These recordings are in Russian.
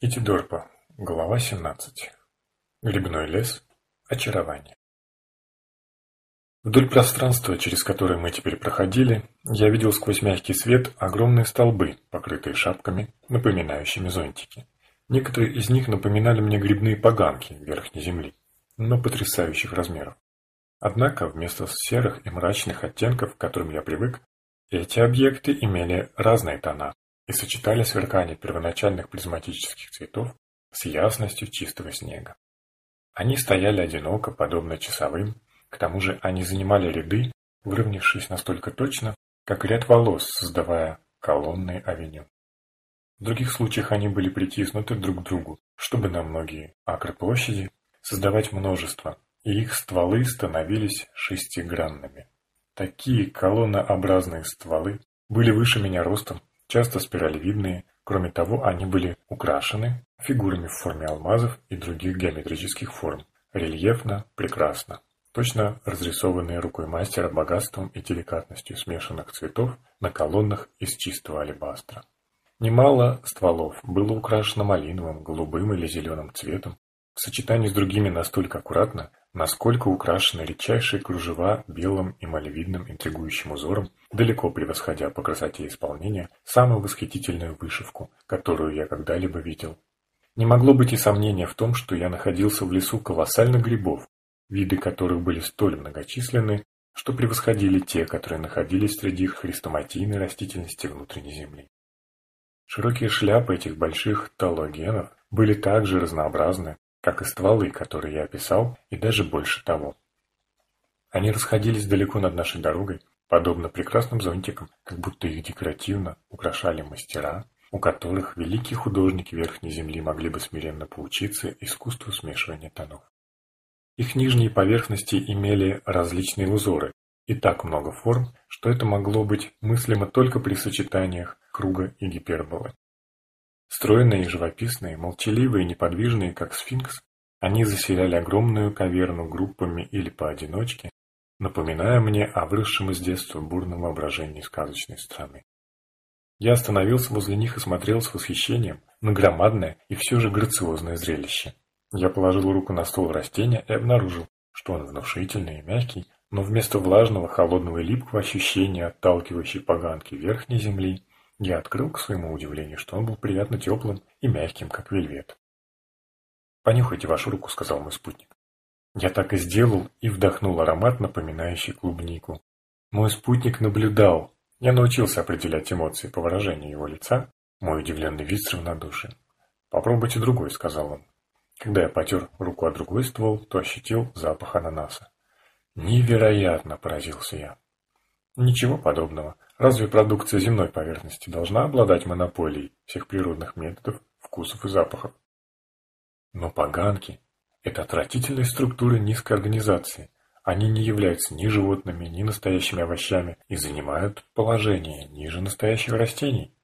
Итидорпа. Глава 17. Грибной лес. Очарование. Вдоль пространства, через которое мы теперь проходили, я видел сквозь мягкий свет огромные столбы, покрытые шапками, напоминающими зонтики. Некоторые из них напоминали мне грибные поганки верхней земли, но потрясающих размеров. Однако, вместо серых и мрачных оттенков, к которым я привык, эти объекты имели разные тона, и сочетали сверкание первоначальных призматических цветов с ясностью чистого снега. Они стояли одиноко, подобно часовым, к тому же они занимали ряды, выровнявшись настолько точно, как ряд волос, создавая колонны авеню. В других случаях они были притиснуты друг к другу, чтобы на многие акры площади создавать множество, и их стволы становились шестигранными. Такие колоннообразные стволы были выше меня ростом часто спиралевидные, кроме того они были украшены фигурами в форме алмазов и других геометрических форм, рельефно, прекрасно, точно разрисованные рукой мастера богатством и деликатностью смешанных цветов на колоннах из чистого алебастра. Немало стволов было украшено малиновым, голубым или зеленым цветом, в сочетании с другими настолько аккуратно, насколько украшены редчайшие кружева белым и малевидным интригующим узором, далеко превосходя по красоте исполнения самую восхитительную вышивку, которую я когда-либо видел. Не могло быть и сомнения в том, что я находился в лесу колоссальных грибов, виды которых были столь многочисленны, что превосходили те, которые находились среди хрестоматийной растительности внутренней земли. Широкие шляпы этих больших талогенов были также разнообразны, как и стволы, которые я описал, и даже больше того. Они расходились далеко над нашей дорогой, подобно прекрасным зонтикам, как будто их декоративно украшали мастера, у которых великие художники Верхней Земли могли бы смиренно поучиться искусству смешивания тонов. Их нижние поверхности имели различные узоры и так много форм, что это могло быть мыслимо только при сочетаниях круга и гиперболы. Стройные и живописные, молчаливые и неподвижные, как сфинкс, они заселяли огромную каверну группами или поодиночке, напоминая мне о выросшем из детства бурном воображении сказочной страны. Я остановился возле них и смотрел с восхищением на громадное и все же грациозное зрелище. Я положил руку на стол растения и обнаружил, что он внушительный и мягкий, но вместо влажного, холодного и липкого ощущения отталкивающей поганки верхней земли, я открыл, к своему удивлению, что он был приятно теплым и мягким, как вельвет. «Понюхайте вашу руку», — сказал мой спутник. Я так и сделал и вдохнул аромат, напоминающий клубнику. Мой спутник наблюдал. Я научился определять эмоции по выражению его лица. Мой удивленный вид с равнодушием. «Попробуйте другой», — сказал он. Когда я потер руку о другой ствол, то ощутил запах ананаса. «Невероятно!» — поразился я. Ничего подобного. Разве продукция земной поверхности должна обладать монополией всех природных методов, вкусов и запахов? Но поганки – это отвратительные структуры низкой организации. Они не являются ни животными, ни настоящими овощами и занимают положение ниже настоящих растений.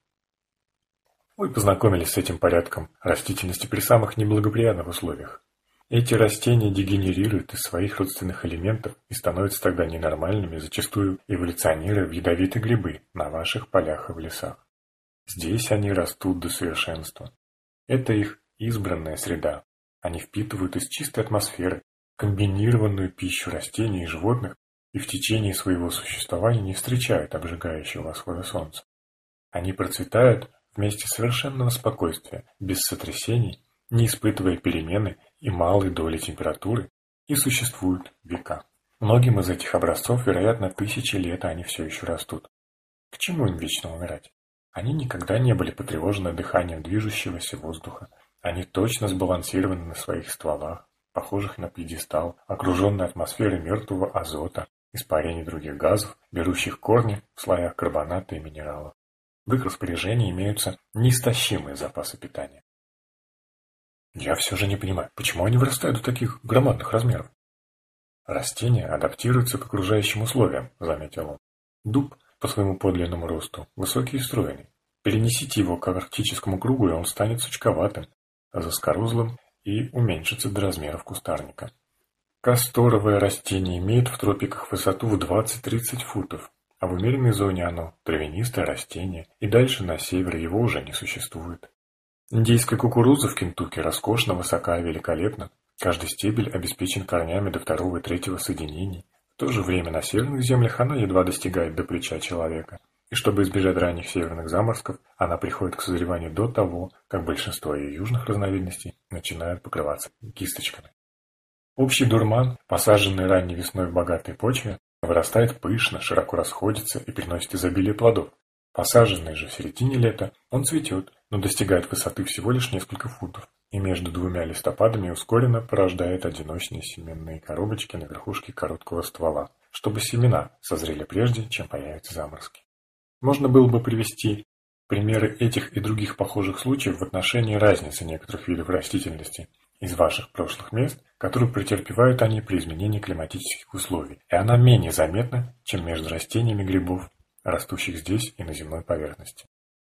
Вы познакомились с этим порядком растительности при самых неблагоприятных условиях. Эти растения дегенерируют из своих родственных элементов и становятся тогда ненормальными, зачастую эволюционируя в ядовитые грибы на ваших полях и в лесах. Здесь они растут до совершенства. Это их избранная среда. Они впитывают из чистой атмосферы комбинированную пищу растений и животных и в течение своего существования не встречают обжигающего восхода солнца. Они процветают вместе совершенного спокойствия, без сотрясений не испытывая перемены и малой доли температуры, и существуют века. Многим из этих образцов, вероятно, тысячи лет, а они все еще растут. К чему им вечно умирать? Они никогда не были потревожены дыханием движущегося воздуха. Они точно сбалансированы на своих стволах, похожих на пьедестал, окруженной атмосферой мертвого азота, испарений других газов, берущих корни в слоях карбоната и минералов. В их распоряжении имеются неистощимые запасы питания. Я все же не понимаю, почему они вырастают до таких громадных размеров? Растения адаптируются к окружающим условиям, заметил он. Дуб по своему подлинному росту высокий и стройный. Перенесите его к арктическому кругу, и он станет сучковатым, заскорузлым и уменьшится до размеров кустарника. Касторовое растение имеет в тропиках высоту в 20-30 футов, а в умеренной зоне оно травянистое растение, и дальше на север его уже не существует. Индийская кукуруза в Кентукки роскошна, высока и великолепна. Каждый стебель обеспечен корнями до второго и третьего соединений. В то же время на северных землях она едва достигает до плеча человека. И чтобы избежать ранних северных заморозков, она приходит к созреванию до того, как большинство ее южных разновидностей начинают покрываться кисточками. Общий дурман, посаженный ранней весной в богатой почве, вырастает пышно, широко расходится и приносит изобилие плодов. Посаженный же в середине лета, он цветет, но достигает высоты всего лишь несколько футов, и между двумя листопадами ускоренно порождает одиночные семенные коробочки на верхушке короткого ствола, чтобы семена созрели прежде, чем появятся заморозки. Можно было бы привести примеры этих и других похожих случаев в отношении разницы некоторых видов растительности из ваших прошлых мест, которую претерпевают они при изменении климатических условий, и она менее заметна, чем между растениями грибов, растущих здесь и на земной поверхности.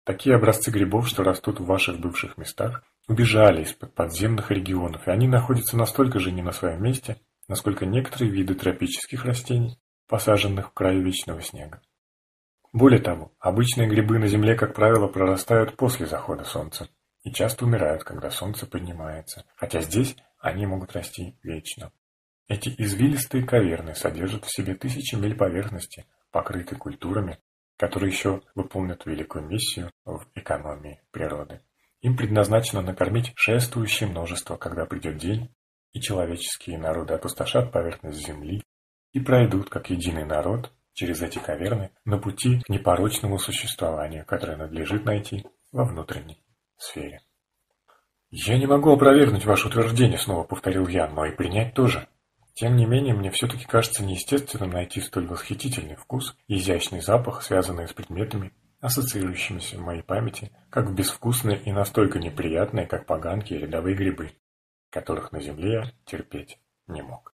Такие образцы грибов, что растут в ваших бывших местах, убежали из-под подземных регионов, и они находятся настолько же не на своем месте, насколько некоторые виды тропических растений, посаженных в краю вечного снега. Более того, обычные грибы на Земле, как правило, прорастают после захода солнца и часто умирают, когда солнце поднимается, хотя здесь они могут расти вечно. Эти извилистые каверны содержат в себе тысячи миль поверхности, покрытой культурами, которые еще выполнят великую миссию в экономии природы. Им предназначено накормить шествующее множество, когда придет день, и человеческие народы опустошат поверхность земли и пройдут, как единый народ, через эти каверны на пути к непорочному существованию, которое надлежит найти во внутренней сфере. «Я не могу опровергнуть ваше утверждение», — снова повторил я, — «но и принять тоже. Тем не менее, мне все-таки кажется неестественным найти столь восхитительный вкус и изящный запах, связанные с предметами, ассоциирующимися в моей памяти, как безвкусные и настолько неприятные, как поганки и рядовые грибы, которых на земле я терпеть не мог.